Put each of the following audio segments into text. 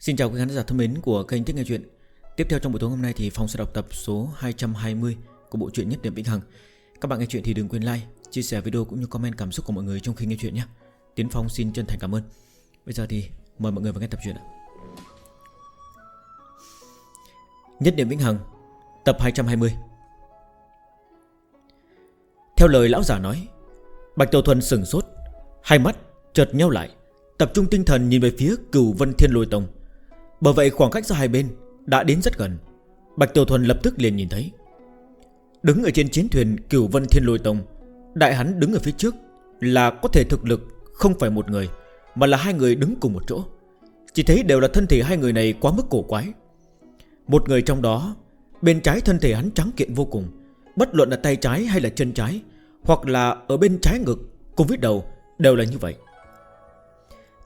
Xin chào quý khán giả thân mến của kênh Thích Nghe Chuyện. Tiếp theo trong buổi tối hôm nay thì Phong sẽ đọc tập số 220 của bộ truyện Nhất Điểm Vĩnh Hằng. Các bạn nghe chuyện thì đừng quên like, chia sẻ video cũng như comment cảm xúc của mọi người trong khi nghe chuyện nhé. Tiến Phong xin chân thành cảm ơn. Bây giờ thì mời mọi người vào nghe tập truyện ạ. Nhất Điểm Vĩnh Hằng tập 220 Theo lời lão giả nói Bạch Tiểu Thuần sừng sốt Hai mắt chợt nhau lại Tập trung tinh thần nhìn về phía cửu vân thiên lôi tông. Bởi vậy khoảng cách giữa hai bên Đã đến rất gần. Bạch Tiểu Thuần lập tức liền nhìn thấy. Đứng ở trên chiến thuyền Cửu Vân Thiên Lôi Tông, Đại hắn đứng ở phía trước Là có thể thực lực không phải một người, Mà là hai người đứng cùng một chỗ. Chỉ thấy đều là thân thể hai người này quá mức cổ quái. Một người trong đó, Bên trái thân thể hắn trắng kiện vô cùng, Bất luận là tay trái hay là chân trái, Hoặc là ở bên trái ngực Cùng với đầu, đều là như vậy.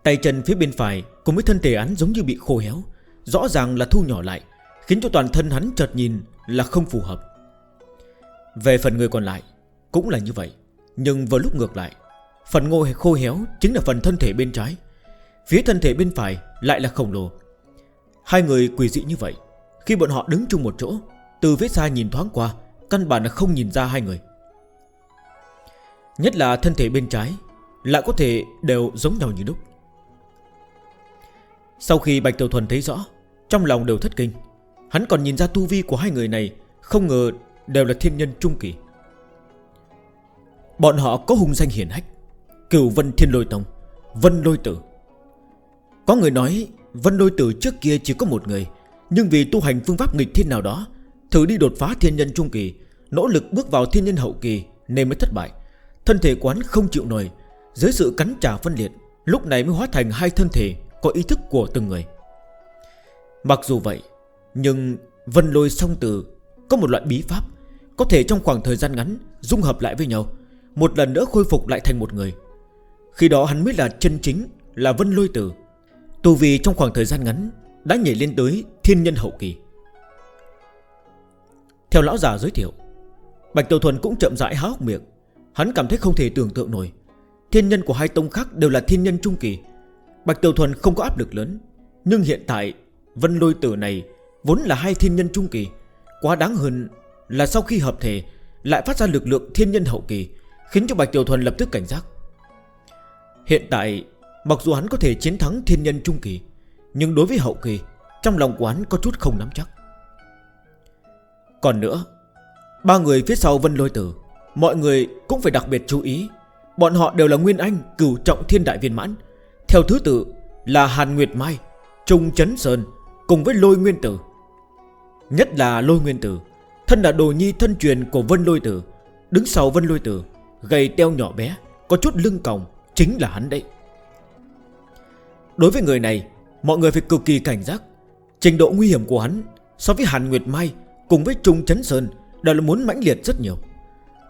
Tay chân phía bên phải Cùng với thân thể hắn giống như bị khô héo, Rõ ràng là thu nhỏ lại, Khiến cho toàn thân hắn chợt nhìn là không phù hợp. Về phần người còn lại, Cũng là như vậy, Nhưng vào lúc ngược lại, Phần ngô khô héo chính là phần thân thể bên trái, Phía thân thể bên phải lại là khổng lồ. Hai người quỷ dị như vậy, Khi bọn họ đứng chung một chỗ, Từ vết xa nhìn thoáng qua, Căn bản là không nhìn ra hai người. Nhất là thân thể bên trái, Lại có thể đều giống nhau như đúc sau khi Bạch Tiểu Thuần thấy rõ, Trong lòng đều thất kinh. Hắn còn nhìn ra tu vi của hai người này, Không ngờ đều là thiên nhân trung kỳ. Bọn họ có hung danh hiển hách, Cửu Vân Thiên Lôi Tông, Vân Lôi Tử. Có người nói Vân Lôi Tử trước kia chỉ có một người, Nhưng vì tu hành phương pháp nghịch thiên nào đó, Thử đi đột phá thiên nhân trung kỳ, Nỗ lực bước vào thiên nhân hậu kỳ Nên mới thất bại. Thân thể quán không chịu nổi, Dưới sự cắn trả phân liệt, Lúc này mới hóa thành hai thân thể có ý thức của từng người. Mặc dù vậy, Nhưng vân lôi song từ Có một loại bí pháp Có thể trong khoảng thời gian ngắn Dung hợp lại với nhau, Một lần nữa khôi phục lại thành một người. Khi đó hắn mới là chân chính Là vân lôi tử Tù vì trong khoảng thời gian ngắn Đã nhảy lên tới thiên nhân hậu kỳ. Theo lão già giới thiệu, Bạch Tiểu Thuần cũng chậm rãi há hốc miệng. Hắn cảm thấy không thể tưởng tượng nổi, Thiên nhân của hai tông khác đều là thiên nhân trung kỳ Bạch Tiểu Thuần không có áp lực lớn, Nhưng hiện tại, Vân lôi tử này Vốn là hai thiên nhân trung kỳ, Quá đáng hơn là sau khi hợp thể Lại phát ra lực lượng thiên nhân hậu kỳ, Khiến cho Bạch Tiểu Thuần lập tức cảnh giác. Hiện tại, Mặc dù hắn có thể chiến thắng thiên nhân trung kỳ, Nhưng đối với hậu kỳ, Trong lòng quán có chút không nắm chắc. Còn nữa, Ba người phía sau Vân Lôi Tử, Mọi người cũng phải đặc biệt chú ý, Bọn họ đều là Nguyên Anh Cửu trọng thiên đại viên mãn theo thứ tự là Hàn Nguyệt Mai, Trung Chấn Sơn, Cùng với Lôi Nguyên Tử. Nhất là Lôi Nguyên Tử, Thân là đồ nhi thân truyền của Vân Lôi Tử, Đứng sau Vân Lôi Tử, Gầy teo nhỏ bé, Có chút lưng còng, Chính là hắn đấy. Đối với người này, Mọi người phải cực kỳ cảnh giác. Trình độ nguy hiểm của hắn So với Hàn Nguyệt Mai Cùng với Trung Chấn Sơn Đã là muốn mãnh liệt rất nhiều.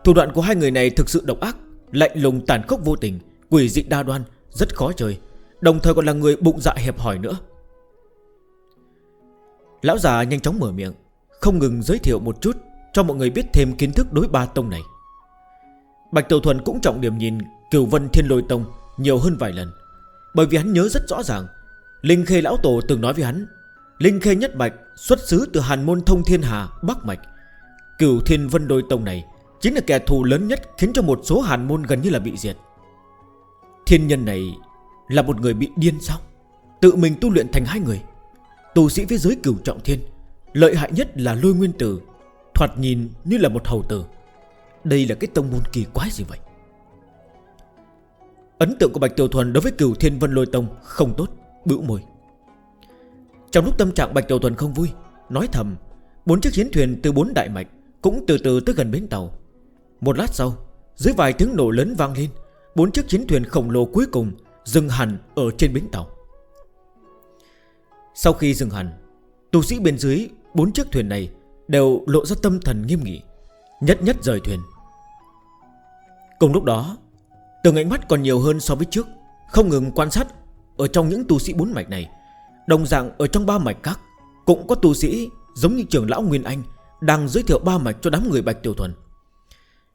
Thủ đoạn của hai người này thực sự độc ác, Lạnh lùng tàn khốc vô tình, Quỷ dị đa đoan rất khó chơi Đồng thời còn là người bụng dạ hẹp hỏi nữa. Lão già nhanh chóng mở miệng, Không ngừng giới thiệu một chút Cho mọi người biết thêm kiến thức đối ba tông này. Bạch Tiểu Thuần cũng trọng điểm nhìn cửu Vân Thiên Lôi Tông Nhiều hơn vài lần, Bởi vì hắn nhớ rất rõ ràng, Linh Khê Lão Tổ từng nói với hắn, Linh Khê Nhất Bạch xuất xứ từ Hàn Môn Thông Thiên Hà, Bắc Mạch. Cửu Thiên Vân Đôi Tông này Chính là kẻ thù lớn nhất khiến cho một số Hàn Môn gần như là bị diệt. Thiên nhân này là một người bị điên sao? Tự mình tu luyện thành hai người. Tù sĩ với giới cửu trọng thiên, Lợi hại nhất là lôi nguyên tử, Thoạt nhìn như là một hầu tử. Đây là cái tông môn kỳ quái gì vậy? Ấn tượng của Bạch Tiểu Thuần đối với cửu thiên vân lôi tông không tốt Bữu môi. Trong lúc tâm trạng Bạch Tiểu Thuần không vui, Nói thầm, bốn chiếc chiến thuyền từ bốn đại mạch Cũng từ từ tới gần bến tàu. Một lát sau, Dưới vài tiếng nổ lớn vang lên bốn chiếc chiến thuyền khổng lồ cuối cùng Dừng hẳn ở trên bến tàu. Sau khi dừng hẳn, Tu sĩ bên dưới bốn chiếc thuyền này Đều lộ ra tâm thần nghiêm nghị, Nhất nhất rời thuyền. Cùng lúc đó, Từng ánh mắt còn nhiều hơn so với trước, Không ngừng quan sát Ở trong những tu sĩ bốn mạch này. Đồng dạng ở trong ba mạch khác, Cũng có tu sĩ giống như trưởng lão Nguyên Anh Đang giới thiệu ba mạch cho đám người Bạch Tiểu Thuần.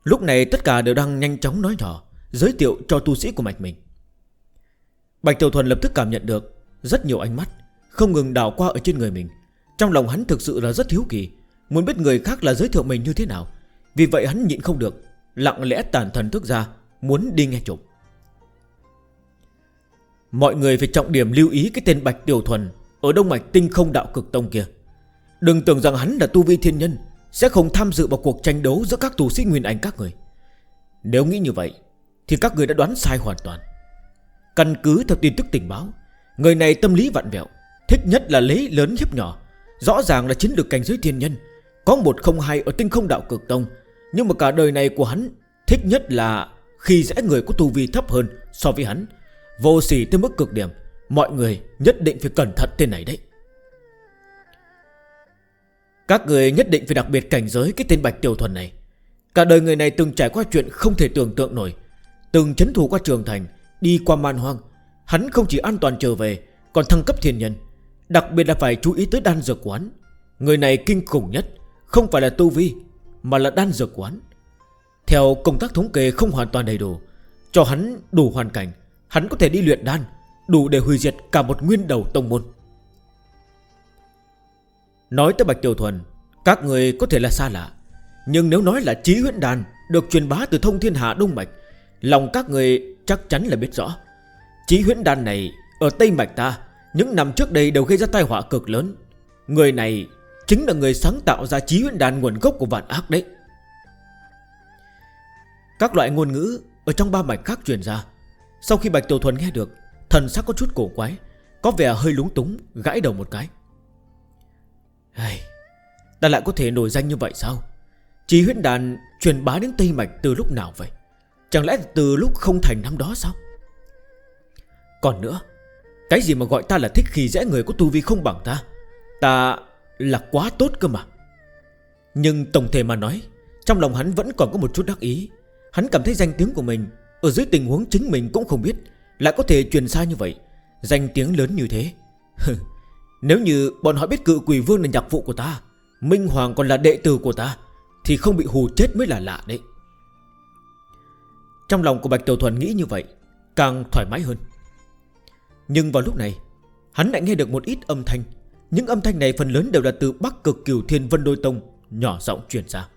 Lúc này tất cả đều đang nhanh chóng nói nhỏ. Giới thiệu cho tu sĩ của mạch mình. Bạch Tiểu Thuần lập tức cảm nhận được Rất nhiều ánh mắt Không ngừng đảo qua ở trên người mình. Trong lòng hắn thực sự là rất thiếu kỳ, Muốn biết người khác là giới thiệu mình như thế nào. Vì vậy hắn nhịn không được, Lặng lẽ tàn thần thức ra, Muốn đi nghe chụp. Mọi người phải trọng điểm lưu ý cái tên Bạch Tiểu Thuần Ở Đông Mạch Tinh không đạo cực tông kia. Đừng tưởng rằng hắn là tu vi thiên nhân Sẽ không tham dự vào cuộc tranh đấu giữa các tù sĩ nguyên ảnh các người. Nếu nghĩ như vậy thì các người đã đoán sai hoàn toàn. Căn cứ theo tin tức tình báo, Người này tâm lý vặn vẹo, Thích nhất là lấy lớn hiếp nhỏ. Rõ ràng là chính được cảnh giới thiên nhân, Có một không hai ở tinh không đạo cực tông. Nhưng mà cả đời này của hắn, Thích nhất là khi dễ người có tu vi thấp hơn so với hắn. Vô sỉ tới mức cực điểm, Mọi người nhất định phải cẩn thận tên này đấy. Các người nhất định phải đặc biệt cảnh giới cái tên Bạch Tiểu Thuần này. Cả đời người này từng trải qua chuyện không thể tưởng tượng nổi. Từng chấn thủ qua trường thành, Đi qua man hoang. Hắn không chỉ an toàn trở về, Còn thăng cấp thiên nhân. Đặc biệt là phải chú ý tới đan dược quán. Người này kinh khủng nhất, Không phải là tu vi, Mà là đan dược quán. Theo công tác thống kê không hoàn toàn đầy đủ, Cho hắn đủ hoàn cảnh, Hắn có thể đi luyện đan, Đủ để hủy diệt cả một nguyên đầu tông môn. Nói tới Bạch Tiểu Thuần, Các người có thể là xa lạ, Nhưng nếu nói là trí huyễn đàn Được truyền bá từ thông thiên hạ Đông Bạch Lòng các người chắc chắn là biết rõ. Chí huyễn đan này Ở Tây Mạch ta Những năm trước đây đều gây ra tai họa cực lớn. Người này chính là người sáng tạo ra chí huyễn đan nguồn gốc của vạn ác đấy. Các loại ngôn ngữ Ở trong ba mạch khác truyền ra. Sau khi Bạch Tiểu Thuần nghe được Thần sắc có chút cổ quái Có vẻ hơi lúng túng gãi đầu một cái. Hey, Ta lại có thể nổi danh như vậy sao? Chí huyễn đàn truyền bá đến Tây Mạch từ lúc nào vậy? Chẳng lẽ từ lúc không thành năm đó sao? Còn nữa, Cái gì mà gọi ta là thích khi dễ người có tu vi không bằng ta? Ta là quá tốt cơ mà. Nhưng tổng thể mà nói, Trong lòng hắn vẫn còn có một chút đắc ý. Hắn cảm thấy danh tiếng của mình Ở dưới tình huống chính mình cũng không biết Lại có thể truyền xa như vậy. Danh tiếng lớn như thế. Nếu như bọn họ biết cự quỷ vương là nhạc vụ của ta, Minh Hoàng còn là đệ tử của ta, Thì không bị hù chết mới là lạ đấy. Trong lòng của Bạch Tiểu Thuần nghĩ như vậy Càng thoải mái hơn. Nhưng vào lúc này Hắn lại nghe được một ít âm thanh. Những âm thanh này phần lớn đều là từ Bắc Cực Kiều Thiên Vân Đôi Tông Nhỏ giọng truyền ra.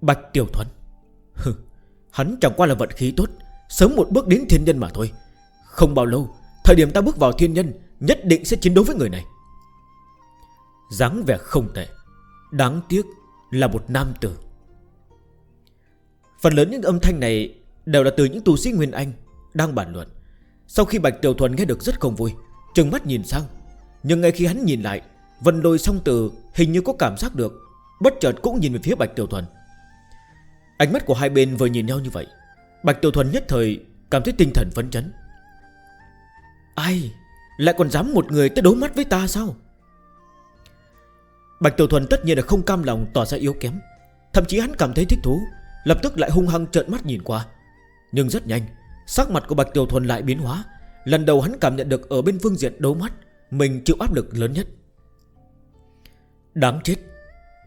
Bạch Tiểu Thuần Hừ, Hắn chẳng qua là vận khí tốt Sớm một bước đến thiên nhân mà thôi. Không bao lâu Thời điểm ta bước vào thiên nhân Nhất định sẽ chiến đấu với người này. Dáng vẻ không tệ Đáng tiếc là một nam tử. Phần lớn những âm thanh này Đều là từ những tu sĩ Nguyên Anh Đang bàn luận. Sau khi Bạch Tiểu Thuần nghe được rất không vui, Trừng mắt nhìn sang. Nhưng ngay khi hắn nhìn lại Vân đôi song từ, hình như có cảm giác được, Bất chợt cũng nhìn về phía Bạch Tiểu Thuần. Ánh mắt của hai bên vừa nhìn nhau như vậy, Bạch Tiểu Thuần nhất thời Cảm thấy tinh thần phấn chấn. Ai, Lại còn dám một người tới đối mắt với ta sao? Bạch Tiểu Thuần tất nhiên là không cam lòng tỏ ra yếu kém, Thậm chí hắn cảm thấy thích thú. Lập tức lại hung hăng trợn mắt nhìn qua. Nhưng rất nhanh, Sắc mặt của Bạch Tiểu Thuần lại biến hóa. Lần đầu hắn cảm nhận được ở bên phương diện đấu mắt, Mình chịu áp lực lớn nhất. Đáng chết,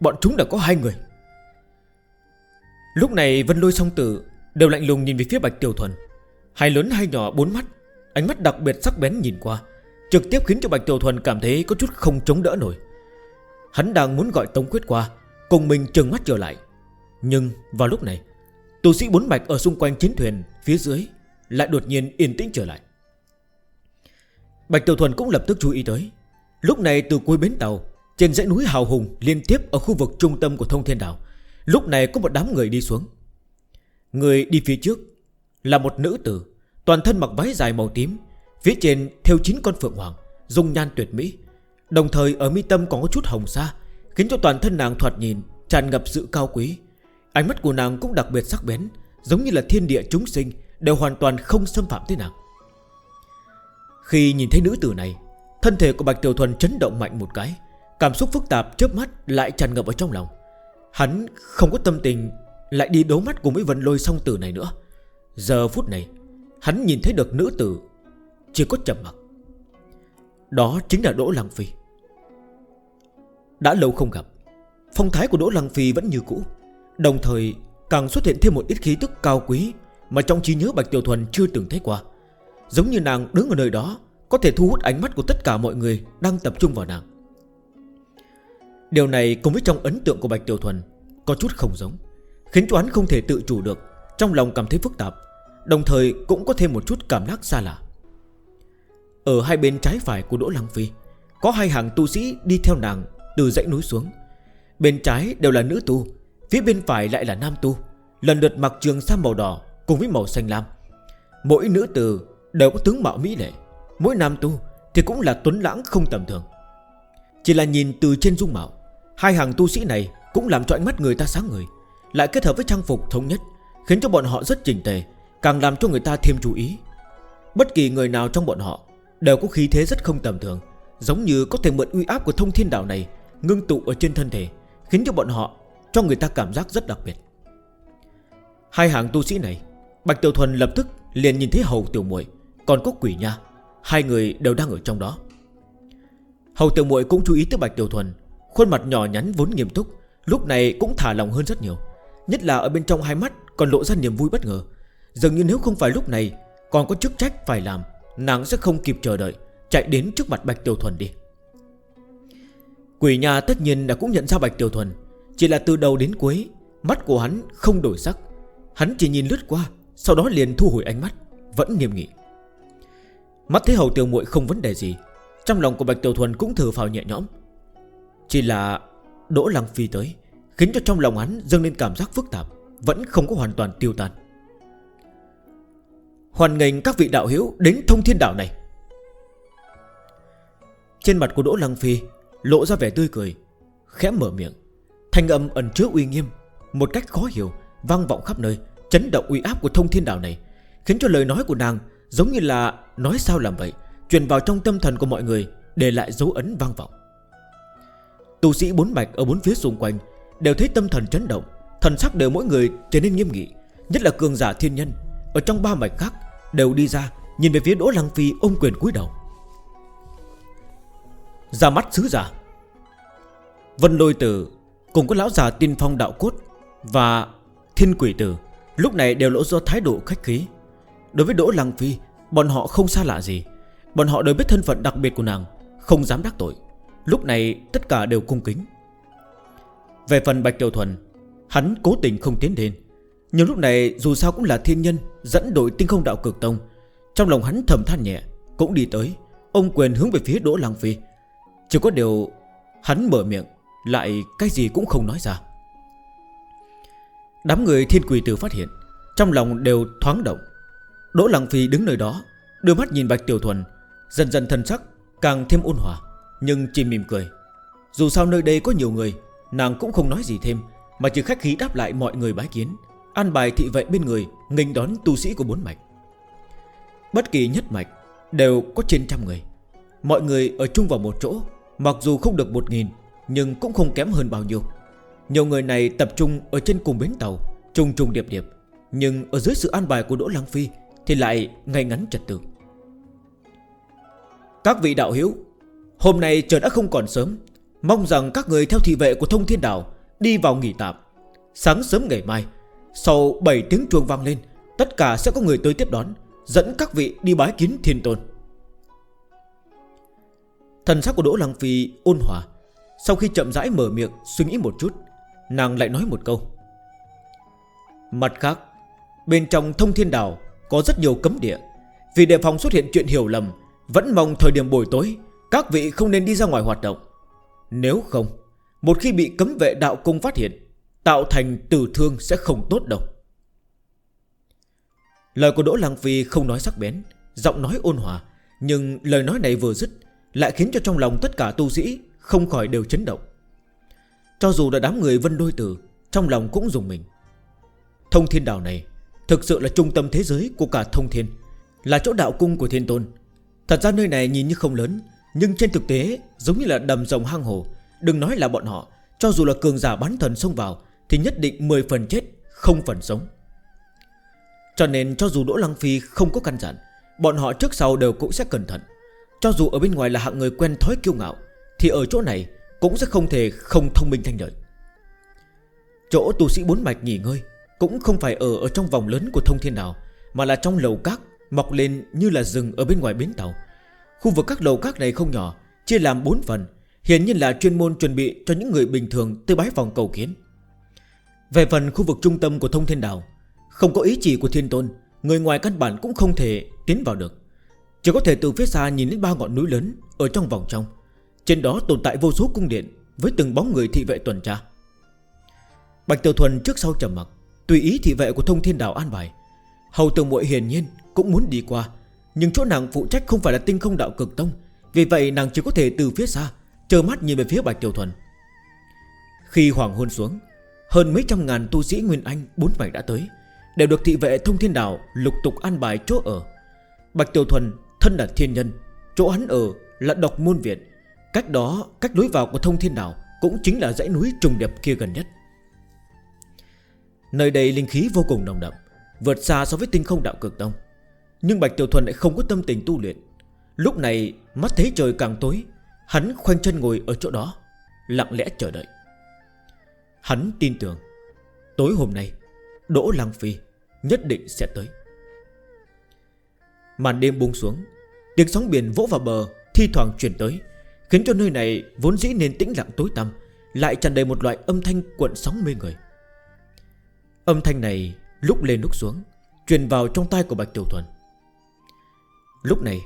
Bọn chúng đã có hai người. Lúc này Vân Lôi song tử Đều lạnh lùng nhìn về phía Bạch Tiểu Thuần. Hai lớn hai nhỏ bốn mắt, Ánh mắt đặc biệt sắc bén nhìn qua, Trực tiếp khiến cho Bạch Tiểu Thuần cảm thấy có chút không chống đỡ nổi. Hắn đang muốn gọi Tống Quyết qua, Cùng mình trừng mắt trở lại. Nhưng vào lúc này, Tù sĩ bốn mạch ở xung quanh chiến thuyền Phía dưới lại đột nhiên yên tĩnh trở lại. Bạch Tiểu Thuần cũng lập tức chú ý tới. Lúc này từ cuối bến tàu, Trên dãy núi hào hùng liên tiếp Ở khu vực trung tâm của thông thiên đảo, Lúc này có một đám người đi xuống. Người đi phía trước Là một nữ tử, Toàn thân mặc váy dài màu tím, Phía trên theo chín con phượng hoàng, Dung nhan tuyệt mỹ. Đồng thời ở mi tâm còn có chút hồng xa Khiến cho toàn thân nàng thoạt nhìn Tràn ngập sự cao quý. Ánh mắt của nàng cũng đặc biệt sắc bén, Giống như là thiên địa chúng sinh Đều hoàn toàn không xâm phạm tới nàng. Khi nhìn thấy nữ tử này, Thân thể của Bạch Tiểu Thuần chấn động mạnh một cái, Cảm xúc phức tạp chớp mắt lại tràn ngập ở trong lòng. Hắn không có tâm tình Lại đi đấu mắt cùng với vần lôi song tử này nữa. Giờ phút này, Hắn nhìn thấy được nữ tử Chỉ có chậm mặt Đó chính là Đỗ Lăng Phi. Đã lâu không gặp, Phong thái của Đỗ Lăng Phi vẫn như cũ. Đồng thời, càng xuất hiện thêm một ít khí tức cao quý Mà trong trí nhớ Bạch Tiểu Thuần chưa từng thấy qua. Giống như nàng đứng ở nơi đó, Có thể thu hút ánh mắt của tất cả mọi người Đang tập trung vào nàng. Điều này cùng với trong ấn tượng của Bạch Tiểu Thuần Có chút không giống, Khiến cho hắn không thể tự chủ được, Trong lòng cảm thấy phức tạp, Đồng thời cũng có thêm một chút cảm giác xa lạ. Ở hai bên trái phải của Đỗ Lăng Phi, Có hai hàng tu sĩ đi theo nàng Từ dãy núi xuống. Bên trái đều là nữ tu Phía bên phải lại là nam tu, Lần lượt mặc trường sa màu đỏ Cùng với màu xanh lam. Mỗi nữ tử đều có tướng mạo mỹ lệ, Mỗi nam tu thì cũng là tuấn lãng không tầm thường. Chỉ là nhìn từ trên dung mạo, Hai hàng tu sĩ này Cũng làm cho ánh mắt người ta sáng người Lại kết hợp với trang phục thống nhất, Khiến cho bọn họ rất chỉnh tề, Càng làm cho người ta thêm chú ý. Bất kỳ người nào trong bọn họ Đều có khí thế rất không tầm thường, Giống như có thể mượn uy áp của thông thiên đạo này Ngưng tụ ở trên thân thể, Khiến cho bọn họ cho người ta cảm giác rất đặc biệt. Hai hàng tu sĩ này, Bạch Tiểu Thuần lập tức liền nhìn thấy Hầu Tiểu Muội, Còn có quỷ nha, Hai người đều đang ở trong đó. Hầu Tiểu Muội cũng chú ý tới Bạch Tiểu Thuần, Khuôn mặt nhỏ nhắn vốn nghiêm túc, Lúc này cũng thả lòng hơn rất nhiều, Nhất là ở bên trong hai mắt còn lộ ra niềm vui bất ngờ. Dường như nếu không phải lúc này, Còn có chức trách phải làm, Nàng sẽ không kịp chờ đợi, Chạy đến trước mặt Bạch Tiểu Thuần đi. Quỷ nhà tất nhiên đã cũng nhận ra Bạch Tiểu Thuần chỉ là từ đầu đến cuối, Mắt của hắn không đổi sắc. Hắn chỉ nhìn lướt qua, Sau đó liền thu hồi ánh mắt, Vẫn nghiêm nghị. Mắt thấy hầu tiểu muội không vấn đề gì, Trong lòng của Bạch Tiểu Thuần cũng thử phào nhẹ nhõm. Chỉ là Đỗ Lăng Phi tới, Khiến cho trong lòng hắn dâng lên cảm giác phức tạp, Vẫn không có hoàn toàn tiêu tan. Hoàn nghênh các vị đạo hiếu đến thông thiên đảo này. Trên mặt của Đỗ Lăng Phi Lộ ra vẻ tươi cười, Khẽ mở miệng. Thanh âm ẩn chứa uy nghiêm, Một cách khó hiểu, Vang vọng khắp nơi, Chấn động uy áp của thông thiên đạo này, Khiến cho lời nói của nàng Giống như là nói sao làm vậy, Truyền vào trong tâm thần của mọi người, Để lại dấu ấn vang vọng. Tù sĩ bốn mạch ở bốn phía xung quanh Đều thấy tâm thần chấn động, Thần sắc đều mỗi người trở nên nghiêm nghị, Nhất là cường giả thiên nhân. Ở trong ba mạch khác đều đi ra, Nhìn về phía Đỗ Lăng Phi ôm quyền cúi đầu. Ra mắt sứ giả. Vân lôi từ. Cùng có lão già tiên phong đạo cốt Và thiên quỷ tử, Lúc này đều lỗ do thái độ khách khí. Đối với Đỗ Lăng Phi, Bọn họ không xa lạ gì. Bọn họ đều biết thân phận đặc biệt của nàng, Không dám đắc tội. Lúc này tất cả đều cung kính. Về phần Bạch Tiểu Thuần, Hắn cố tình không tiến đến Nhưng lúc này dù sao cũng là thiên nhân, Dẫn đội tinh không đạo cực tông, Trong lòng hắn thầm than nhẹ, Cũng đi tới Ông quyền hướng về phía Đỗ Lăng Phi. Chỉ có điều hắn mở miệng lại cái gì cũng không nói ra. Đám người thiên quỷ tử phát hiện, Trong lòng đều thoáng động. Đỗ Lăng Phi đứng nơi đó, Đưa mắt nhìn Bạch Tiểu Thuần, Dần dần thần sắc, càng thêm ôn hòa, Nhưng chỉ mỉm cười. Dù sao nơi đây có nhiều người, Nàng cũng không nói gì thêm, Mà chỉ khách khí đáp lại mọi người bái kiến, An bài thị vệ bên người, nghênh đón tu sĩ của bốn mạch. Bất kỳ nhất mạch Đều có trên trăm người. Mọi người ở chung vào một chỗ, Mặc dù không được một nghìn nhưng cũng không kém hơn bao nhiêu. Nhiều người này tập trung ở trên cùng bến tàu, Trùng trùng điệp điệp, Nhưng ở dưới sự an bài của Đỗ Lăng Phi Thì lại ngay ngắn trật tự. Các vị đạo hiếu Hôm nay trời đã không còn sớm. Mong rằng các người theo thị vệ của thông thiên đảo Đi vào nghỉ tạm. Sáng sớm ngày mai, Sau 7 tiếng chuông vang lên, Tất cả sẽ có người tới tiếp đón, Dẫn các vị đi bái kiến thiên tôn. Thần sắc của Đỗ Lăng Phi ôn hòa sau khi chậm rãi mở miệng, Suy nghĩ một chút, Nàng lại nói một câu. Mặt khác, Bên trong thông thiên đảo Có rất nhiều cấm địa. Vì đề phòng xuất hiện chuyện hiểu lầm, Vẫn mong thời điểm buổi tối, Các vị không nên đi ra ngoài hoạt động. Nếu không, Một khi bị cấm vệ đạo cung phát hiện, Tạo thành tử thương sẽ không tốt đâu. Lời của Đỗ Lăng Phi không nói sắc bén, Giọng nói ôn hòa, Nhưng lời nói này vừa dứt, Lại khiến cho trong lòng tất cả tu sĩ không khỏi đều chấn động. Cho dù là đám người vân đôi tử, Trong lòng cũng dùng mình. Thông thiên đảo này, Thực sự là trung tâm thế giới của cả thông thiên, Là chỗ đạo cung của thiên tôn. Thật ra nơi này nhìn như không lớn, Nhưng trên thực tế giống như là đầm rồng hang hồ. Đừng nói là bọn họ, Cho dù là cường giả bán thần xông vào, Thì nhất định 10 phần chết, không phần sống. Cho nên cho dù Đỗ Lăng Phi không có căn dặn, Bọn họ trước sau đều cũng sẽ cẩn thận. Cho dù ở bên ngoài là hạng người quen thói kiêu ngạo thì ở chỗ này cũng sẽ không thể không thông minh thanh lợi. Chỗ tu sĩ bốn mạch nghỉ ngơi Cũng không phải ở ở trong vòng lớn của thông thiên đảo Mà là trong lầu các, Mọc lên như là rừng ở bên ngoài bến tàu. Khu vực các lầu các này không nhỏ, Chia làm 4 phần, Hiển nhiên là chuyên môn chuẩn bị cho những người bình thường Tư bái vòng cầu kiến. Về phần khu vực trung tâm của thông thiên đảo, Không có ý chỉ của thiên tôn, Người ngoài căn bản cũng không thể tiến vào được. Chỉ có thể từ phía xa nhìn đến ba ngọn núi lớn Ở trong vòng trong. Trên đó tồn tại vô số cung điện Với từng bóng người thị vệ tuần tra. Bạch Tiểu Thuần trước sau trầm mặt Tùy ý thị vệ của thông thiên đảo an bài. Hầu tường muội hiền nhiên cũng muốn đi qua, Nhưng chỗ nàng phụ trách không phải là tinh không đạo cực tông, Vì vậy nàng chỉ có thể từ phía xa Chờ mắt nhìn về phía Bạch Tiểu Thuần. Khi hoàng hôn xuống, Hơn mấy trăm ngàn tu sĩ Nguyên Anh Bốn mảnh đã tới, Đều được thị vệ thông thiên đảo lục tục an bài chỗ ở. Bạch Tiểu Thuần thân là thiên nhân, Chỗ hắn ở là độc môn viện Cách đó, Cách lối vào của thông thiên đảo Cũng chính là dãy núi trùng đẹp kia gần nhất. Nơi đây linh khí vô cùng nồng đậm, Vượt xa so với tinh không đạo cực tông Nhưng Bạch Tiểu Thuần lại không có tâm tình tu luyện. Lúc này, mắt thấy trời càng tối, Hắn khoanh chân ngồi ở chỗ đó, Lặng lẽ chờ đợi. Hắn tin tưởng, Tối hôm nay, Đỗ Lăng Phi nhất định sẽ tới. Màn đêm buông xuống, Tiếng sóng biển vỗ vào bờ, Thi thoảng chuyển tới. Khiến cho nơi này vốn dĩ nên tĩnh lặng tối tăm, Lại tràn đầy một loại âm thanh cuộn sóng mê người. Âm thanh này lúc lên lúc xuống, Truyền vào trong tay của Bạch Tiểu Thuần. Lúc này,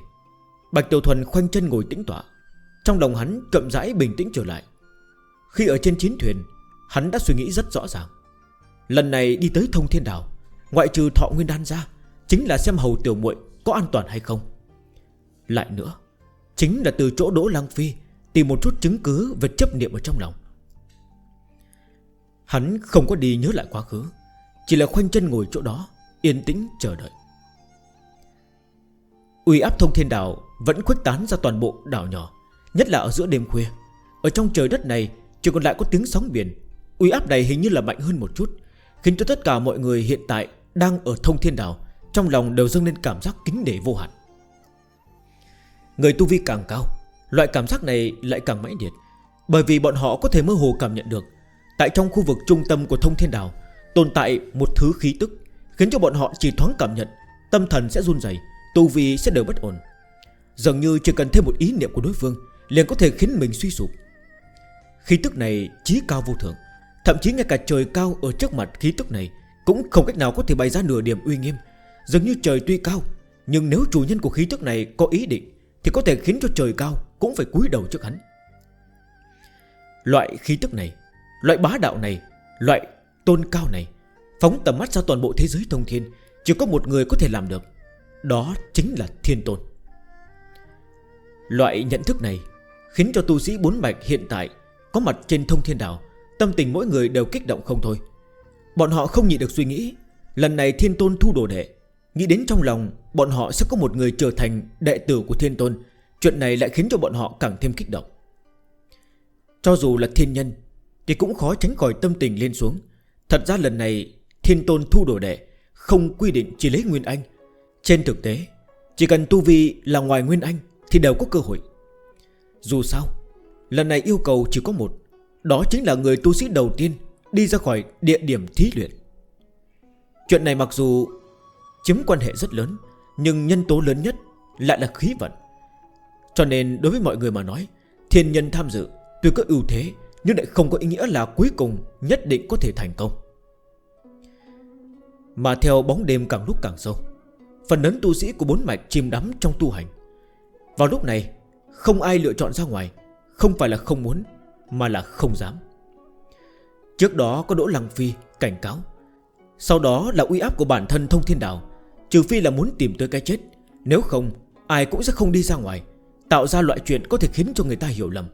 Bạch Tiểu Thuần khoanh chân ngồi tĩnh tỏa Trong lòng hắn chậm rãi bình tĩnh trở lại. Khi ở trên chiến thuyền, Hắn đã suy nghĩ rất rõ ràng. Lần này đi tới thông thiên đảo, Ngoại trừ thọ nguyên đan ra, Chính là xem hầu tiểu muội có an toàn hay không. Lại nữa Chính là từ chỗ Đỗ Lăng Phi, Tìm một chút chứng cứ về chấp niệm ở trong lòng. Hắn không có đi nhớ lại quá khứ, Chỉ là khoanh chân ngồi chỗ đó, Yên tĩnh chờ đợi. Uy áp thông thiên đảo Vẫn khuếch tán ra toàn bộ đảo nhỏ, Nhất là ở giữa đêm khuya. Ở trong trời đất này, chỉ còn lại có tiếng sóng biển. Uy áp này hình như là mạnh hơn một chút, Khiến cho tất cả mọi người hiện tại Đang ở thông thiên đảo, Trong lòng đều dâng lên cảm giác kính để vô hạn. Người tu vi càng cao, Loại cảm giác này lại càng mãnh liệt. Bởi vì bọn họ có thể mơ hồ cảm nhận được, Tại trong khu vực trung tâm của thông thiên đảo, Tồn tại một thứ khí tức, Khiến cho bọn họ chỉ thoáng cảm nhận, Tâm thần sẽ run dày Tu vi sẽ đều bất ổn. Dường như chỉ cần thêm một ý niệm của đối phương, Liền có thể khiến mình suy sụp. Khí tức này chí cao vô thường Thậm chí ngay cả trời cao ở trước mặt khí tức này Cũng không cách nào có thể bày ra nửa điểm uy nghiêm. Dường như trời tuy cao, Nhưng nếu chủ nhân của khí tức này có ý định thì có thể khiến cho trời cao Cũng phải cúi đầu trước hắn. Loại khí tức này, Loại bá đạo này, Loại tôn cao này Phóng tầm mắt ra toàn bộ thế giới thông thiên, Chỉ có một người có thể làm được, Đó chính là thiên tôn. Loại nhận thức này Khiến cho tu sĩ bốn mạch hiện tại Có mặt trên thông thiên đảo, Tâm tình mỗi người đều kích động không thôi. Bọn họ không nhịn được suy nghĩ, Lần này thiên tôn thu đồ đệ Nghĩ đến trong lòng, Bọn họ sẽ có một người trở thành đệ tử của thiên tôn. Chuyện này lại khiến cho bọn họ càng thêm kích động. Cho dù là thiên nhân, Thì cũng khó tránh khỏi tâm tình lên xuống. Thật ra lần này, Thiên tôn thu đồ đệ, Không quy định chỉ lấy Nguyên Anh. Trên thực tế, Chỉ cần tu vi là ngoài Nguyên Anh Thì đều có cơ hội. Dù sao, Lần này yêu cầu chỉ có một, Đó chính là người tu sĩ đầu tiên Đi ra khỏi địa điểm thí luyện. Chuyện này mặc dù Chiếm quan hệ rất lớn, Nhưng nhân tố lớn nhất lại là khí vận. Cho nên đối với mọi người mà nói, Thiên nhân tham dự tuy có ưu thế, Nhưng lại không có ý nghĩa là cuối cùng Nhất định có thể thành công. Mà theo bóng đêm càng lúc càng sâu, Phần lớn tu sĩ của bốn mạch chìm đắm trong tu hành. Vào lúc này, Không ai lựa chọn ra ngoài, Không phải là không muốn, Mà là không dám. Trước đó có Đỗ Lăng Phi cảnh cáo sau đó là uy áp của bản thân thông thiên đạo Trừ phi là muốn tìm tới cái chết. Nếu không, ai cũng sẽ không đi ra ngoài, Tạo ra loại chuyện có thể khiến cho người ta hiểu lầm.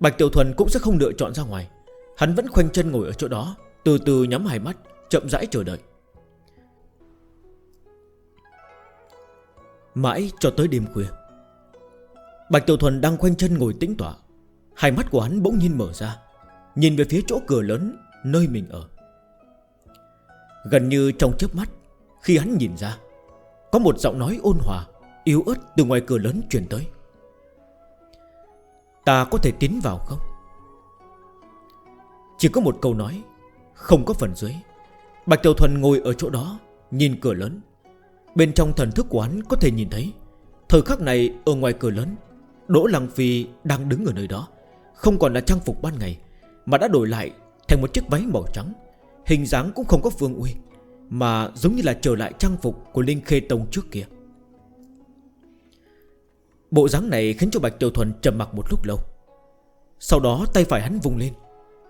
Bạch Tiểu Thuần cũng sẽ không lựa chọn ra ngoài. Hắn vẫn khoanh chân ngồi ở chỗ đó, Từ từ nhắm hai mắt, Chậm rãi chờ đợi. Mãi cho tới đêm khuya, Bạch Tiểu Thuần đang khoanh chân ngồi tĩnh tỏa Hai mắt của hắn bỗng nhiên mở ra, Nhìn về phía chỗ cửa lớn Nơi mình ở. Gần như trong chớp mắt, Khi hắn nhìn ra, Có một giọng nói ôn hòa, Yếu ớt từ ngoài cửa lớn truyền tới. Ta có thể tiến vào không? Chỉ có một câu nói, Không có phần dưới. Bạch Tiểu Thuần ngồi ở chỗ đó, Nhìn cửa lớn. Bên trong thần thức của hắn có thể nhìn thấy, Thời khắc này ở ngoài cửa lớn, Đỗ Lăng Phi đang đứng ở nơi đó. Không còn là trang phục ban ngày, Mà đã đổi lại thành một chiếc váy màu trắng. Hình dáng cũng không có phương uy, Mà giống như là trở lại trang phục của Linh Khê Tông trước kia. Bộ dáng này khiến cho Bạch Tiểu Thuần trầm mặc một lúc lâu. Sau đó tay phải hắn vùng lên,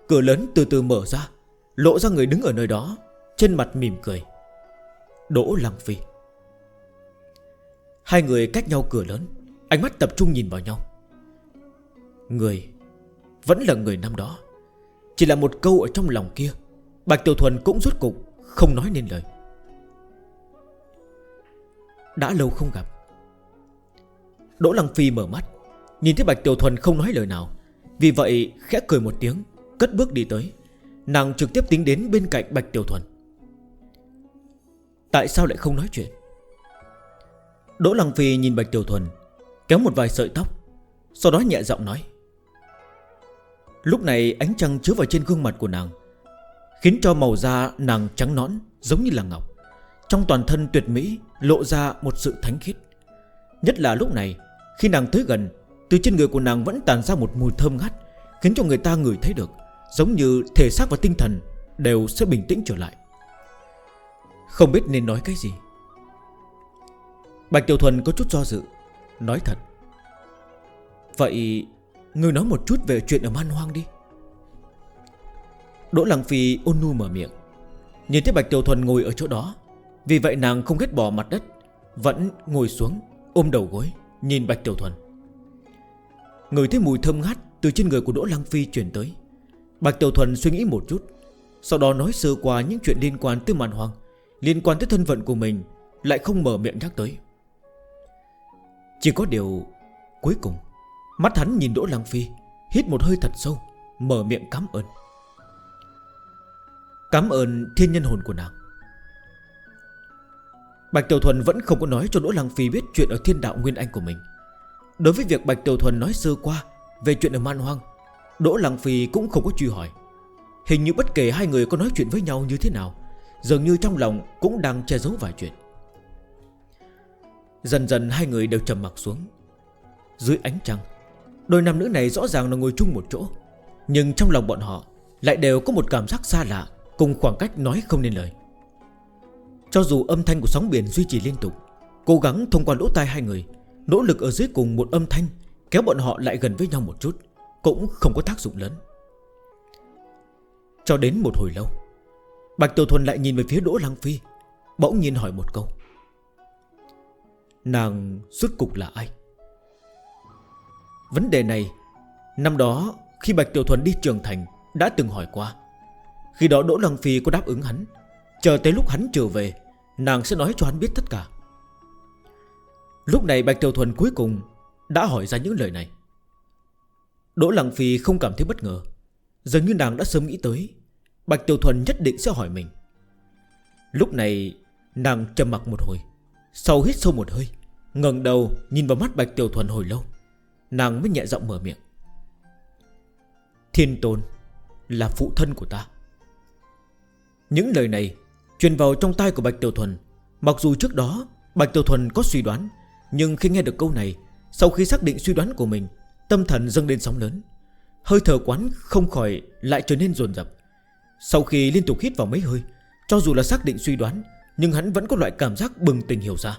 Cửa lớn từ từ mở ra, Lộ ra người đứng ở nơi đó, Trên mặt mỉm cười. Đỗ Lăng Phi. Hai người cách nhau cửa lớn, Ánh mắt tập trung nhìn vào nhau. Người Vẫn là người năm đó, Chỉ là một câu ở trong lòng kia. Bạch Tiểu Thuần cũng rút cục, Không nói nên lời. Đã lâu không gặp. Đỗ Lăng Phi mở mắt, Nhìn thấy Bạch Tiểu Thuần không nói lời nào. Vì vậy, khẽ cười một tiếng, Cất bước đi tới. Nàng trực tiếp tính đến bên cạnh Bạch Tiểu Thuần. Tại sao lại không nói chuyện? Đỗ Lăng Phi nhìn Bạch Tiểu Thuần, Kéo một vài sợi tóc, Sau đó nhẹ giọng nói. Lúc này, ánh trăng chiếu vào trên gương mặt của nàng Khiến cho màu da nàng trắng nõn giống như là ngọc. Trong toàn thân tuyệt mỹ lộ ra một sự thánh khiết. Nhất là lúc này, Khi nàng tới gần, Từ trên người của nàng vẫn tàn ra một mùi thơm ngắt Khiến cho người ta ngửi thấy được, Giống như thể xác và tinh thần Đều sẽ bình tĩnh trở lại. Không biết nên nói cái gì. Bạch Tiểu Thuần có chút do dự, Nói thật. Vậy, Ngươi nói một chút về chuyện ở man hoang đi. Đỗ Lăng Phi ôn nu mở miệng. Nhìn thấy Bạch Tiểu Thuần ngồi ở chỗ đó, Vì vậy nàng không ghét bỏ mặt đất, Vẫn ngồi xuống, ôm đầu gối, Nhìn Bạch Tiểu Thuần. Người thấy mùi thơm ngát từ trên người của Đỗ Lăng Phi chuyển tới. Bạch Tiểu Thuần suy nghĩ một chút, Sau đó nói sơ qua những chuyện liên quan tới màn hoàng Liên quan tới thân phận của mình, Lại không mở miệng nhắc tới. Chỉ có điều Cuối cùng, Mắt hắn nhìn Đỗ Lăng Phi, Hít một hơi thật sâu, Mở miệng cảm ơn. Cảm ơn thiên nhân hồn của nàng. Bạch Tiểu Thuần vẫn không có nói cho Đỗ Lăng Phi biết chuyện ở thiên đạo Nguyên Anh của mình. Đối với việc Bạch Tiểu Thuần nói sơ qua Về chuyện ở Man Hoang, Đỗ Lăng Phi cũng không có truy hỏi. Hình như bất kể hai người có nói chuyện với nhau như thế nào, Dường như trong lòng cũng đang che giấu vài chuyện. Dần dần hai người đều trầm mặt xuống. Dưới ánh trăng, Đôi nam nữ này rõ ràng là ngồi chung một chỗ, Nhưng trong lòng bọn họ Lại đều có một cảm giác xa lạ. Cùng khoảng cách nói không nên lời. Cho dù âm thanh của sóng biển duy trì liên tục, Cố gắng thông qua lỗ tai hai người, Nỗ lực ở dưới cùng một âm thanh Kéo bọn họ lại gần với nhau một chút, Cũng không có tác dụng lớn. Cho đến một hồi lâu, Bạch Tiểu Thuần lại nhìn về phía Đỗ Lăng Phi, Bỗng nhiên hỏi một câu. Nàng suốt cục là ai? Vấn đề này, Năm đó khi Bạch Tiểu Thuần đi trường thành Đã từng hỏi qua. Khi đó Đỗ Lăng Phi có đáp ứng hắn. Chờ tới lúc hắn trở về, Nàng sẽ nói cho hắn biết tất cả. Lúc này Bạch Tiểu Thuần cuối cùng Đã hỏi ra những lời này. Đỗ Lăng Phi không cảm thấy bất ngờ. Dường như nàng đã sớm nghĩ tới, Bạch Tiểu Thuần nhất định sẽ hỏi mình. Lúc này, Nàng trầm mặt một hồi. Sau hít sâu một hơi, ngẩng đầu nhìn vào mắt Bạch Tiểu Thuần hồi lâu, Nàng mới nhẹ giọng mở miệng. Thiên Tôn Là phụ thân của ta. Những lời này Truyền vào trong tay của Bạch Tiểu Thuần. Mặc dù trước đó, Bạch Tiểu Thuần có suy đoán, Nhưng khi nghe được câu này, Sau khi xác định suy đoán của mình, Tâm thần dâng lên sóng lớn. Hơi thở quán không khỏi lại trở nên dồn dập. Sau khi liên tục hít vào mấy hơi, Cho dù là xác định suy đoán, Nhưng hắn vẫn có loại cảm giác bừng tình hiểu ra.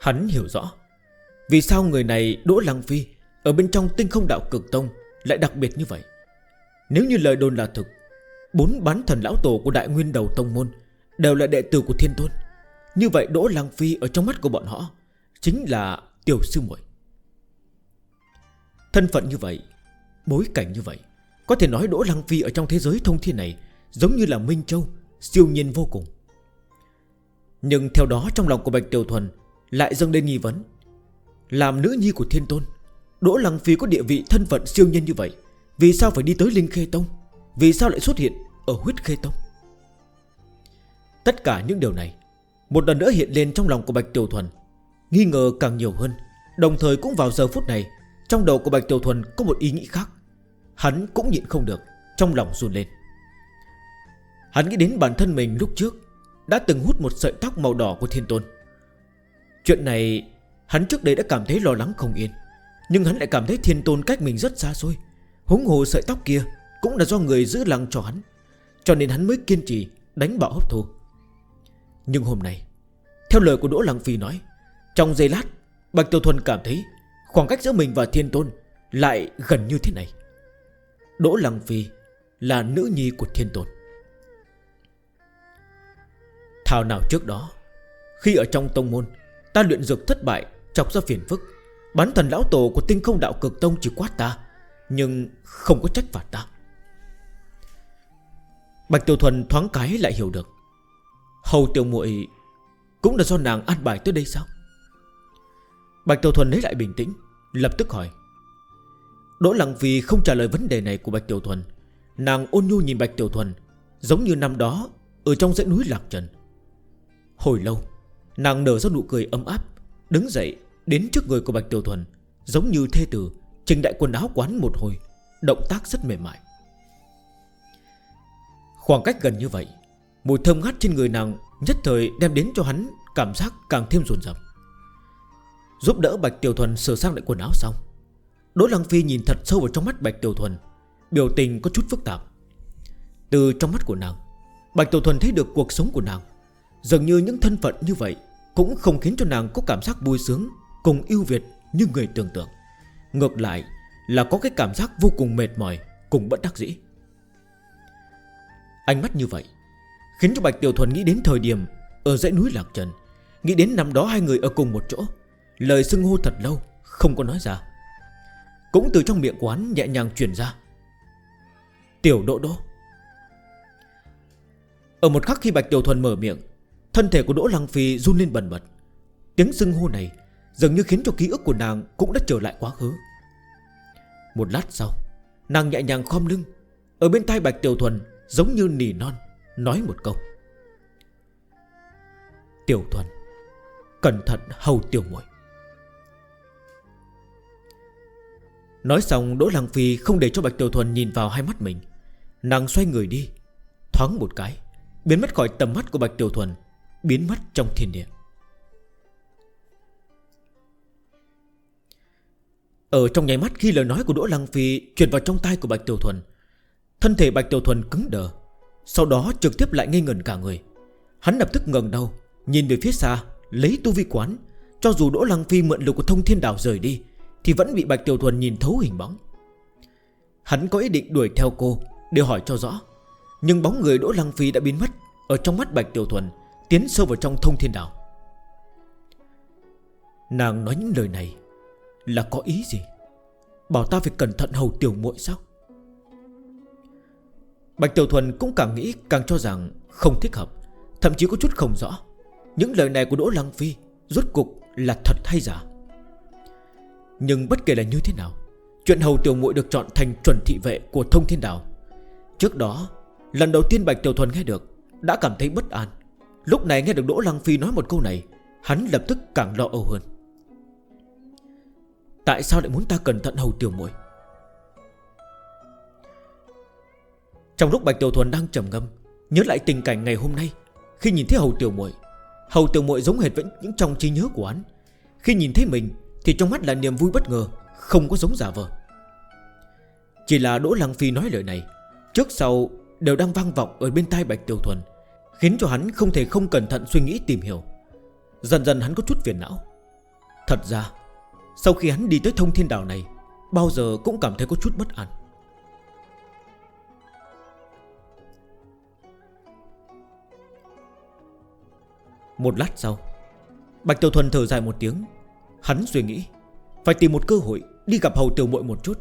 Hắn hiểu rõ Vì sao người này Đỗ Lăng Phi Ở bên trong tinh không đạo cực tông Lại đặc biệt như vậy. Nếu như lời đồn là thực Bốn bán thần lão tổ của đại nguyên đầu tông môn Đều là đệ tử của thiên tôn. Như vậy Đỗ Lăng Phi ở trong mắt của bọn họ Chính là tiểu sư muội. Thân phận như vậy, Bối cảnh như vậy, Có thể nói Đỗ Lăng Phi ở trong thế giới thông thiên này Giống như là Minh Châu, Siêu nhiên vô cùng. Nhưng theo đó trong lòng của Bạch Tiểu Thuần Lại dâng lên nghi vấn. Làm nữ nhi của thiên tôn, Đỗ Lăng Phi có địa vị thân phận siêu nhân như vậy, Vì sao phải đi tới Linh Khê Tông? Vì sao lại xuất hiện ở huyết khê tông. Tất cả những điều này, Một lần nữa hiện lên trong lòng của Bạch Tiểu Thuần, Nghi ngờ càng nhiều hơn. Đồng thời cũng vào giờ phút này, Trong đầu của Bạch Tiểu Thuần có một ý nghĩ khác. Hắn cũng nhịn không được, Trong lòng run lên. Hắn nghĩ đến bản thân mình lúc trước, Đã từng hút một sợi tóc màu đỏ của thiên tôn. Chuyện này, Hắn trước đây đã cảm thấy lo lắng không yên, Nhưng hắn lại cảm thấy thiên tôn cách mình rất xa xôi. Húng hồ sợi tóc kia Cũng là do người giữ lăng cho hắn. Cho nên hắn mới kiên trì đánh bạo hấp thu. Nhưng hôm nay, Theo lời của Đỗ Lăng Phi nói, Trong giây lát, Bạch Tiêu Thuần cảm thấy Khoảng cách giữa mình và Thiên Tôn Lại gần như thế này. Đỗ Lăng Phi Là nữ nhi của Thiên Tôn. Thảo nào trước đó, Khi ở trong tông môn, Ta luyện dược thất bại, Chọc ra phiền phức. Bán thần lão tổ của tinh không đạo cực tông chỉ quát ta, Nhưng không có trách phạt ta. Bạch Tiểu Thuần thoáng cái lại hiểu được. Hầu Tiểu muội Cũng là do nàng an bài tới đây sao? Bạch Tiểu Thuần lấy lại bình tĩnh, Lập tức hỏi. Đỗ Lăng Vì không trả lời vấn đề này của Bạch Tiểu Thuần. Nàng ôn nhu nhìn Bạch Tiểu Thuần, Giống như năm đó Ở trong dãy núi Lạc Trần. Hồi lâu, Nàng nở ra nụ cười ấm áp, Đứng dậy đến trước người của Bạch Tiểu Thuần, Giống như thê tử Trình đại quần áo quán một hồi, Động tác rất mềm mại. Khoảng cách gần như vậy, Mùi thơm ngát trên người nàng Nhất thời đem đến cho hắn cảm giác càng thêm ruồn rập Giúp đỡ Bạch Tiểu Thuần sửa sang lại quần áo xong, Đỗ Lăng Phi nhìn thật sâu vào trong mắt Bạch Tiểu Thuần, Biểu tình có chút phức tạp. Từ trong mắt của nàng, Bạch Tiểu Thuần thấy được cuộc sống của nàng, Dường như những thân phận như vậy Cũng không khiến cho nàng có cảm giác vui sướng Cùng yêu Việt như người tưởng tượng. Ngược lại là có cái cảm giác vô cùng mệt mỏi Cùng bất đắc dĩ. Ánh mắt như vậy Khiến cho Bạch Tiểu Thuần nghĩ đến thời điểm Ở dãy núi Lạc Trần. Nghĩ đến năm đó hai người ở cùng một chỗ, Lời xưng hô thật lâu, Không có nói ra. Cũng từ trong miệng quán nhẹ nhàng chuyển ra. Tiểu Đỗ Đỗ. Ở một khắc khi Bạch Tiểu Thuần mở miệng, Thân thể của Đỗ Lăng Phi run lên bần bật. Tiếng xưng hô này Dường như khiến cho ký ức của nàng cũng đã trở lại quá khứ. Một lát sau, Nàng nhẹ nhàng khom lưng. Ở bên tay Bạch Tiểu Thuần Giống như nỉ non, Nói một câu. Tiểu thuần, Cẩn thận hầu tiểu muội. Nói xong, Đỗ Lăng Phi không để cho Bạch Tiểu Thuần nhìn vào hai mắt mình. Nàng xoay người đi, Thoáng một cái, Biến mất khỏi tầm mắt của Bạch Tiểu Thuần, Biến mất trong thiên địa. Ở trong nháy mắt, khi lời nói của Đỗ Lăng Phi Truyền vào trong tay của Bạch Tiểu Thuần Thân thể Bạch Tiểu Thuần cứng đờ, Sau đó trực tiếp lại ngây ngẩn cả người. Hắn lập tức ngần đầu, Nhìn về phía xa, Lấy tu vi quán. Cho dù Đỗ Lăng Phi mượn lực của thông thiên đảo rời đi, Thì vẫn bị Bạch Tiểu Thuần nhìn thấu hình bóng. Hắn có ý định đuổi theo cô, Để hỏi cho rõ. Nhưng bóng người Đỗ Lăng Phi đã biến mất Ở trong mắt Bạch Tiểu Thuần, Tiến sâu vào trong thông thiên đảo. Nàng nói những lời này Là có ý gì? Bảo ta phải cẩn thận hầu tiểu muội sao? Bạch Tiểu Thuần cũng càng nghĩ càng cho rằng không thích hợp, Thậm chí có chút không rõ. Những lời này của Đỗ Lăng Phi Rốt cục là thật hay giả? Nhưng bất kể là như thế nào, Chuyện hầu tiểu muội được chọn thành chuẩn thị vệ của thông thiên đảo. Trước đó, Lần đầu tiên Bạch Tiểu Thuần nghe được, Đã cảm thấy bất an. Lúc này nghe được Đỗ Lăng Phi nói một câu này, Hắn lập tức càng lo âu hơn. Tại sao lại muốn ta cẩn thận hầu tiểu muội? Trong lúc Bạch Tiểu Thuần đang trầm ngâm, Nhớ lại tình cảnh ngày hôm nay, Khi nhìn thấy Hầu Tiểu Muội, Hầu Tiểu Muội giống hệt với những trong trí nhớ của hắn. Khi nhìn thấy mình, Thì trong mắt là niềm vui bất ngờ, Không có giống giả vờ. Chỉ là Đỗ Lăng Phi nói lời này, Trước sau đều đang vang vọng ở bên tai Bạch Tiểu Thuần, Khiến cho hắn không thể không cẩn thận suy nghĩ tìm hiểu. Dần dần hắn có chút phiền não. Thật ra, Sau khi hắn đi tới thông thiên đảo này, Bao giờ cũng cảm thấy có chút bất an. Một lát sau, Bạch Tiểu Thuần thở dài một tiếng. Hắn suy nghĩ, Phải tìm một cơ hội đi gặp hầu tiểu muội một chút.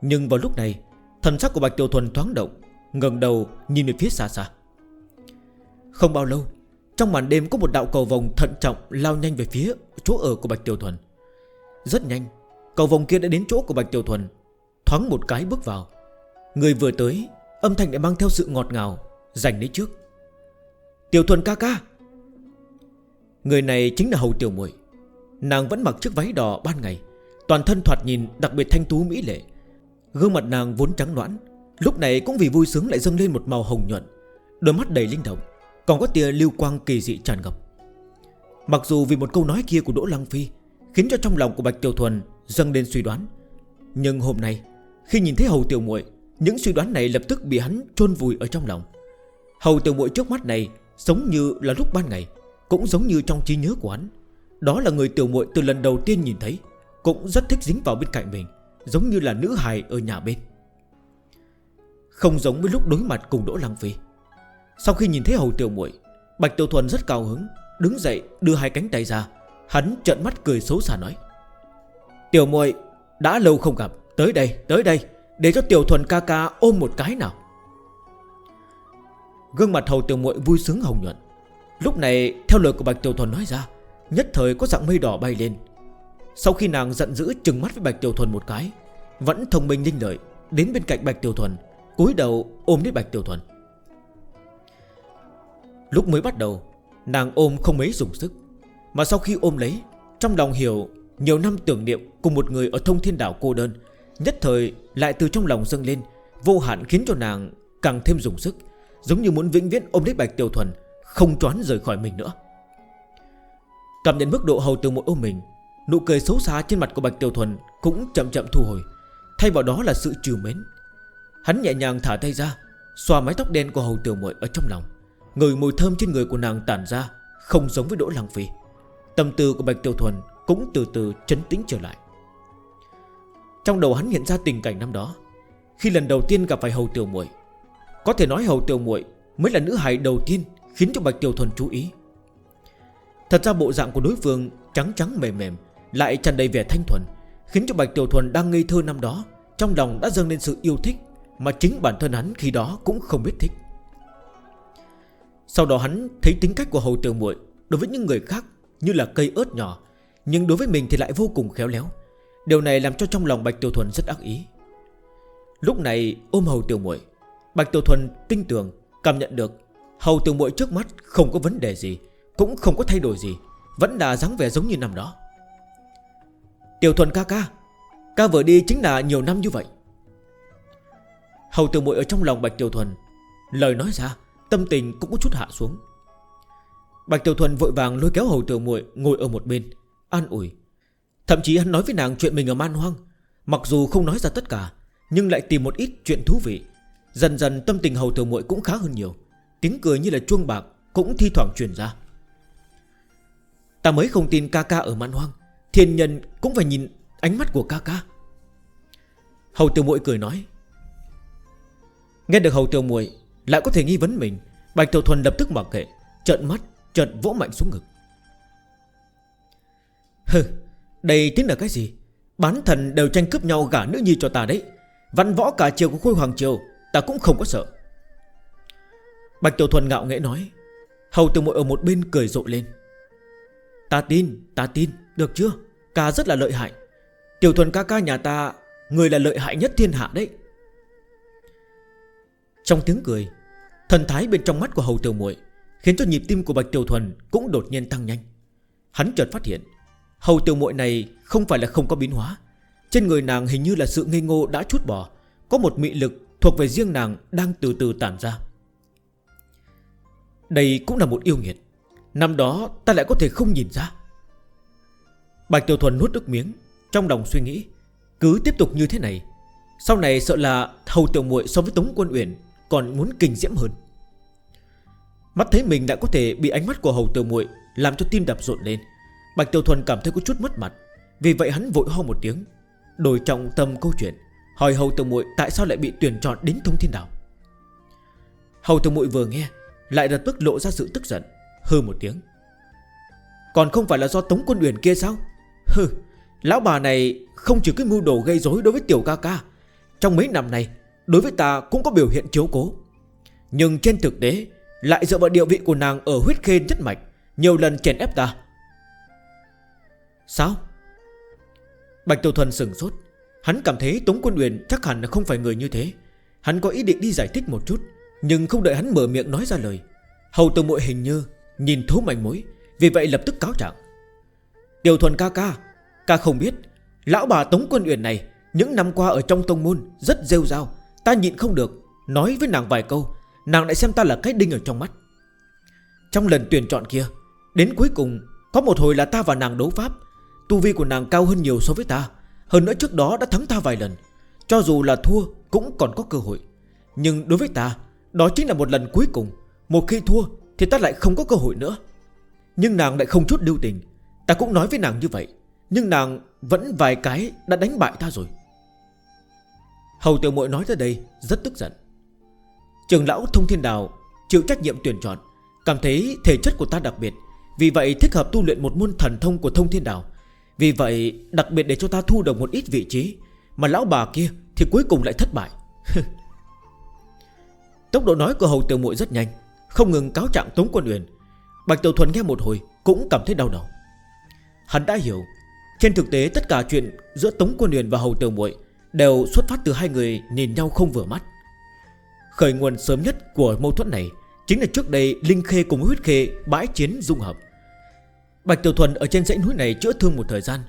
Nhưng vào lúc này, Thần sắc của Bạch Tiểu Thuần thoáng động, ngẩng đầu nhìn về phía xa xa. Không bao lâu, Trong màn đêm có một đạo cầu vòng thận trọng Lao nhanh về phía chỗ ở của Bạch Tiểu Thuần. Rất nhanh, Cầu vòng kia đã đến chỗ của Bạch Tiểu Thuần, Thoáng một cái bước vào. Người vừa tới, Âm thanh lại mang theo sự ngọt ngào, Dành lấy trước. Tiểu Thuần ca ca Người này chính là Hầu Tiểu Muội. Nàng vẫn mặc chiếc váy đỏ ban ngày, Toàn thân thoạt nhìn đặc biệt thanh tú mỹ lệ. Gương mặt nàng vốn trắng noãn Lúc này cũng vì vui sướng lại dâng lên một màu hồng nhuận, Đôi mắt đầy linh động, Còn có tia lưu quang kỳ dị tràn ngập. Mặc dù vì một câu nói kia của Đỗ Lăng Phi Khiến cho trong lòng của Bạch Tiểu Thuần Dâng lên suy đoán, Nhưng hôm nay, khi nhìn thấy Hầu Tiểu muội, Những suy đoán này lập tức bị hắn chôn vùi ở trong lòng. Hầu Tiểu muội trước mắt này Sống như là lúc ban ngày cũng giống như trong trí nhớ của hắn. Đó là người tiểu muội từ lần đầu tiên nhìn thấy, Cũng rất thích dính vào bên cạnh mình, Giống như là nữ hài ở nhà bên. Không giống với lúc đối mặt cùng Đỗ Lăng Phi. Sau khi nhìn thấy hầu tiểu muội, Bạch Tiểu Thuần rất cao hứng, Đứng dậy, đưa hai cánh tay ra. Hắn trợn mắt cười xấu xa nói, Tiểu muội, đã lâu không gặp, Tới đây tới đây, Để cho Tiểu Thuần ca ca ôm một cái nào. Gương mặt hầu tiểu muội vui sướng hồng nhuận. Lúc này, theo lời của Bạch Tiểu Thuần nói ra, Nhất thời có dạng mây đỏ bay lên. Sau khi nàng giận dữ trừng mắt với Bạch Tiểu Thuần một cái, Vẫn thông minh linh lợi, Đến bên cạnh Bạch Tiểu Thuần, cúi đầu ôm lấy Bạch Tiểu Thuần. Lúc mới bắt đầu, Nàng ôm không mấy dùng sức, Mà sau khi ôm lấy, Trong lòng hiểu nhiều năm tưởng niệm Cùng một người ở thông thiên đảo cô đơn, Nhất thời lại từ trong lòng dâng lên, Vô hạn khiến cho nàng càng thêm dùng sức, Giống như muốn vĩnh viễn ôm lấy Bạch Tiểu Thuần không choán rời khỏi mình nữa. Cảm nhận mức độ hầu từ mỗi ôm mình, Nụ cười xấu xa trên mặt của Bạch Tiểu Thuần Cũng chậm chậm thu hồi, Thay vào đó là sự trừ mến. Hắn nhẹ nhàng thả tay ra, xoa mái tóc đen của hầu tiểu muội ở trong lòng Người mùi thơm trên người của nàng tản ra, Không giống với đỗ lăng phi. Tâm tư của Bạch Tiểu Thuần cũng từ từ chấn tĩnh trở lại. Trong đầu hắn hiện ra tình cảnh năm đó, Khi lần đầu tiên gặp phải hầu tiểu muội, Có thể nói hầu tiểu muội Mới là nữ hài đầu tiên Khiến cho Bạch Tiểu Thuần chú ý. Thật ra bộ dạng của đối phương Trắng trắng mềm mềm, Lại tràn đầy vẻ thanh thuần, Khiến cho Bạch Tiểu Thuần đang ngây thơ năm đó, Trong lòng đã dâng lên sự yêu thích Mà chính bản thân hắn khi đó cũng không biết thích. Sau đó hắn thấy tính cách của hầu tiểu muội Đối với những người khác như là cây ớt nhỏ, Nhưng đối với mình thì lại vô cùng khéo léo. Điều này làm cho trong lòng Bạch Tiểu Thuần rất ác ý. Lúc này ôm hầu tiểu muội, Bạch Tiểu Thuần tinh tưởng, cảm nhận được Hầu từ muội trước mắt không có vấn đề gì, Cũng không có thay đổi gì, Vẫn là dáng vẻ giống như năm đó. Tiểu thuần ca ca Ca vừa đi chính là nhiều năm như vậy. Hầu từ muội ở trong lòng Bạch Tiểu Thuần, Lời nói ra, Tâm tình cũng có chút hạ xuống. Bạch Tiểu Thuần vội vàng lôi kéo Hầu từ muội Ngồi ở một bên, An ủi. Thậm chí hắn nói với nàng chuyện mình ở man hoang, Mặc dù không nói ra tất cả, Nhưng lại tìm một ít chuyện thú vị. Dần dần tâm tình Hầu từ muội cũng khá hơn nhiều. Tiếng cười như là chuông bạc Cũng thi thoảng truyền ra. Ta mới không tin ca ca ở mạn hoang, Thiên nhân cũng phải nhìn ánh mắt của ca ca. Hầu tiểu muội cười nói, Nghe được hầu tiểu muội Lại có thể nghi vấn mình. Bạch Tiểu Thuần lập tức mặc kệ, Trợn mắt, trợn vỗ mạnh xuống ngực. Hừ, Đây tính là cái gì? Bán thần đều tranh cướp nhau gả nữ nhi cho ta đấy. Văn võ cả chiều của khôi hoàng triều, Ta cũng không có sợ. Bạch Tiểu Thuần ngạo nghẽ nói. Hầu Tiểu Mội ở một bên cười rộ lên. Ta tin, ta tin, được chưa? Ca rất là lợi hại. Tiểu Thuần ca ca nhà ta Người là lợi hại nhất thiên hạ đấy. Trong tiếng cười Thần thái bên trong mắt của Hầu Tiểu Mội Khiến cho nhịp tim của Bạch Tiểu Thuần Cũng đột nhiên tăng nhanh. Hắn chợt phát hiện Hầu Tiểu Mội này không phải là không có biến hóa. Trên người nàng hình như là sự ngây ngô đã chút bỏ Có một mị lực thuộc về riêng nàng Đang từ từ tản ra. Đây cũng là một yêu nghiệt. Năm đó ta lại có thể không nhìn ra. Bạch Tiểu Thuần nuốt nước miếng, Trong lòng suy nghĩ, Cứ tiếp tục như thế này. Sau này sợ là hầu tiểu muội so với Tống Quân Uyển Còn muốn kinh diễm hơn. Mắt thấy mình đã có thể bị ánh mắt của hầu tiểu muội Làm cho tim đập rộn lên, Bạch Tiểu Thuần cảm thấy có chút mất mặt. Vì vậy hắn vội ho một tiếng, Đổi trọng tâm câu chuyện, Hỏi hầu tiểu muội tại sao lại bị tuyển chọn đến thông thiên đảo. Hầu tiểu muội vừa nghe lại đặt tức lộ ra sự tức giận, Hư một tiếng. Còn không phải là do tống quân uyển kia sao? Hừ, Lão bà này không chỉ cái mưu đồ gây rối đối với tiểu ca ca, Trong mấy năm này, Đối với ta cũng có biểu hiện chiếu cố. Nhưng trên thực tế, Lại dựa vào địa vị của nàng ở huyết khê nhất mạch, Nhiều lần chèn ép ta. Sao? Bạch Tiểu Thuần sừng sốt. Hắn cảm thấy Tống Quân Uyển chắc hẳn là không phải người như thế. Hắn có ý định đi giải thích một chút. Nhưng không đợi hắn mở miệng nói ra lời, Hầu tử muội hình như Nhìn thấu mảnh mối, Vì vậy lập tức cáo trạng. Tiểu thuần ca ca Ca không biết, Lão bà Tống Quân Uyển này Những năm qua ở trong tông môn Rất rêu rao, Ta nhịn không được Nói với nàng vài câu, Nàng lại xem ta là cái đinh ở trong mắt. Trong lần tuyển chọn kia, Đến cuối cùng Có một hồi là ta và nàng đấu pháp, Tu vi của nàng cao hơn nhiều so với ta, Hơn nữa trước đó đã thắng ta vài lần, Cho dù là thua cũng còn có cơ hội. Nhưng đối với ta đó chính là một lần cuối cùng. Một khi thua, thì ta lại không có cơ hội nữa. Nhưng nàng lại không chút lưu tình. Ta cũng nói với nàng như vậy, Nhưng nàng vẫn vài cái đã đánh bại ta rồi. Hầu tiểu muội nói ra đây, Rất tức giận. Trường lão thông thiên đào Chịu trách nhiệm tuyển chọn, Cảm thấy thể chất của ta đặc biệt, Vì vậy thích hợp tu luyện một môn thần thông của thông thiên đào. Vì vậy, đặc biệt để cho ta thu được một ít vị trí, Mà lão bà kia thì cuối cùng lại thất bại. Tốc độ nói của Hầu Tiểu Muội rất nhanh, Không ngừng cáo trạng Tống Quân Uyển. Bạch Tiểu Thuần nghe một hồi cũng cảm thấy đau đầu. Hắn đã hiểu, Trên thực tế tất cả chuyện giữa Tống Quân Uyển và Hầu Tiểu Muội Đều xuất phát từ hai người nhìn nhau không vừa mắt. Khởi nguồn sớm nhất của mâu thuẫn này Chính là trước đây Linh Khê cùng huyết khê bãi chiến dung hợp. Bạch Tiểu Thuần ở trên dãy núi này chữa thương một thời gian,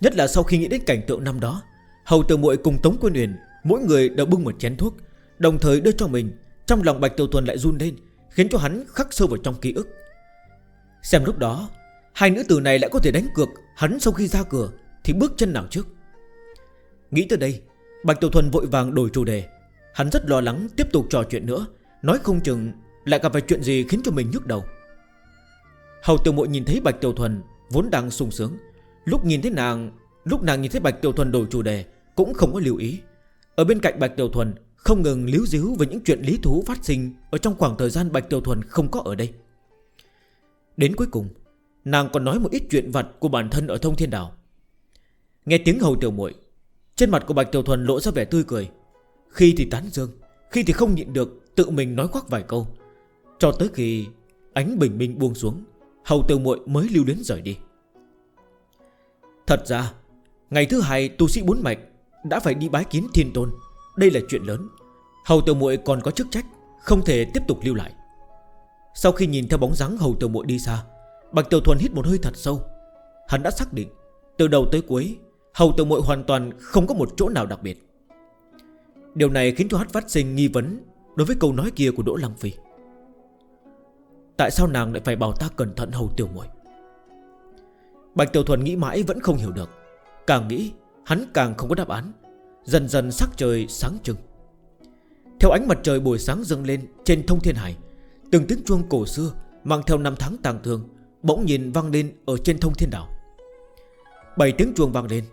Nhất là sau khi nghĩ đến cảnh tượng năm đó, Hầu Tiểu Muội cùng Tống Quân Uyển, Mỗi người đều bưng một chén thuốc, Đồng thời đưa cho mình trong lòng Bạch Tiểu Thuần lại run lên, Khiến cho hắn khắc sâu vào trong ký ức. Xem lúc đó, Hai nữ tử này lại có thể đánh cược, Hắn sau khi ra cửa Thì bước chân nào trước. Nghĩ tới đây, Bạch Tiểu Thuần vội vàng đổi chủ đề. Hắn rất lo lắng tiếp tục trò chuyện nữa, Nói không chừng lại gặp phải chuyện gì khiến cho mình nhức đầu. Hầu Tiểu Mội nhìn thấy Bạch Tiểu Thuần Vốn đang sung sướng, Lúc nhìn thấy nàng, Lúc nàng nhìn thấy Bạch Tiểu Thuần đổi chủ đề Cũng không có lưu ý. Ở bên cạnh Bạch Tiểu Thuần không ngừng líu díu về những chuyện lý thú phát sinh Ở trong khoảng thời gian Bạch Tiểu Thuần không có ở đây. Đến cuối cùng, Nàng còn nói một ít chuyện vặt của bản thân ở thông thiên đảo. Nghe tiếng hầu tiểu muội, Trên mặt của Bạch Tiểu Thuần lộ ra vẻ tươi cười. Khi thì tán dương, Khi thì không nhịn được, tự mình nói khoác vài câu. Cho tới khi ánh bình minh buông xuống, Hầu tiểu muội mới lưu đến rời đi. Thật ra, Ngày thứ hai tu sĩ bốn mạch Đã phải đi bái kiến thiên tôn. Đây là chuyện lớn. Hầu tiểu muội còn có chức trách, Không thể tiếp tục lưu lại. Sau khi nhìn theo bóng dáng hầu tiểu muội đi xa, Bạch Tiểu Thuần hít một hơi thật sâu. Hắn đã xác định, Từ đầu tới cuối, Hầu tiểu muội hoàn toàn không có một chỗ nào đặc biệt. Điều này khiến cho hắn phát sinh nghi vấn Đối với câu nói kia của Đỗ Lăng Phi. Tại sao nàng lại phải bảo ta cẩn thận hầu tiểu muội? Bạch Tiểu Thuần nghĩ mãi vẫn không hiểu được. Càng nghĩ, hắn càng không có đáp án. Dần dần sắc trời sáng trưng. Theo ánh mặt trời buổi sáng dâng lên Trên thông thiên hải, Từng tiếng chuông cổ xưa Mang theo năm tháng tàng thường Bỗng nhìn vang lên ở trên thông thiên đảo. Bảy tiếng chuông vang lên,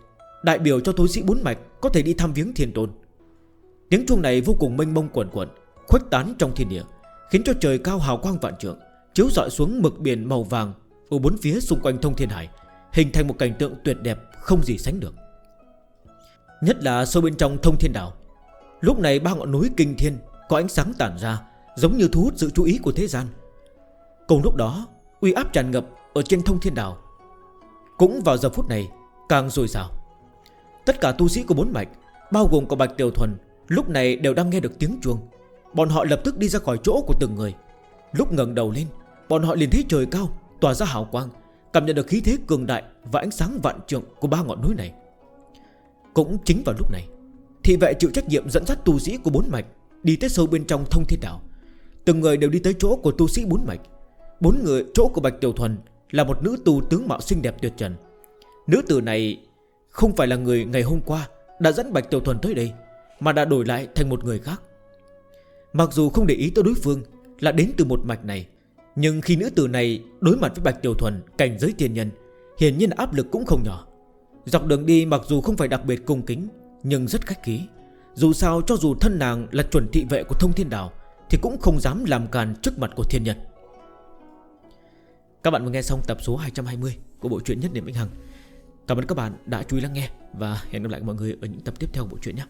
Đại biểu cho thối sĩ bốn mạch Có thể đi thăm viếng thiên tôn Tiếng chuông này vô cùng mênh mông quẩn quẩn Khuếch tán trong thiên địa, Khiến cho trời cao hào quang vạn trượng, Chiếu dọi xuống mực biển màu vàng Ở bốn phía xung quanh thông thiên hải, Hình thành một cảnh tượng tuyệt đẹp không gì sánh được. Nhất là sâu bên trong thông thiên đảo. Lúc này ba ngọn núi kinh thiên Có ánh sáng tản ra, Giống như thu hút sự chú ý của thế gian. Cùng lúc đó, uy áp tràn ngập Ở trên thông thiên đảo. Cũng vào giờ phút này, càng rồi rào Tất cả tu sĩ của bốn mạch, Bao gồm cả Bạch Tiểu Thuần, Lúc này đều đang nghe được tiếng chuông. Bọn họ lập tức đi ra khỏi chỗ của từng người. Lúc ngẩng đầu lên, Bọn họ liền thấy trời cao, Tỏa ra hào quang, Cảm nhận được khí thế cường đại Và ánh sáng vạn trượng của ba ngọn núi này. Cũng chính vào lúc này, Thị vệ chịu trách nhiệm dẫn dắt tu sĩ của bốn mạch Đi tới sâu bên trong thông thiên đảo. Từng người đều đi tới chỗ của tu sĩ bốn mạch. Bốn người, chỗ của Bạch Tiểu Thuần Là một nữ tu tướng mạo xinh đẹp tuyệt trần. Nữ tử này Không phải là người ngày hôm qua Đã dẫn Bạch Tiểu Thuần tới đây, Mà đã đổi lại thành một người khác. Mặc dù không để ý tới đối phương Là đến từ một mạch này, Nhưng khi nữ tử này đối mặt với Bạch Tiểu Thuần, Cảnh giới tiền nhân, Hiển nhiên áp lực cũng không nhỏ. Dọc đường đi mặc dù không phải đặc biệt cung kính, Nhưng rất khách khí. Dù sao, cho dù thân nàng là chuẩn thị vệ của thông thiên đảo, Thì cũng không dám làm càn trước mặt của thiên nhật Các bạn vừa nghe xong tập số 220 Của bộ truyện Nhất Điểm Vĩnh Hằng. Cảm ơn các bạn đã chú ý lắng nghe Và hẹn gặp lại mọi người ở những tập tiếp theo của bộ truyện nhé.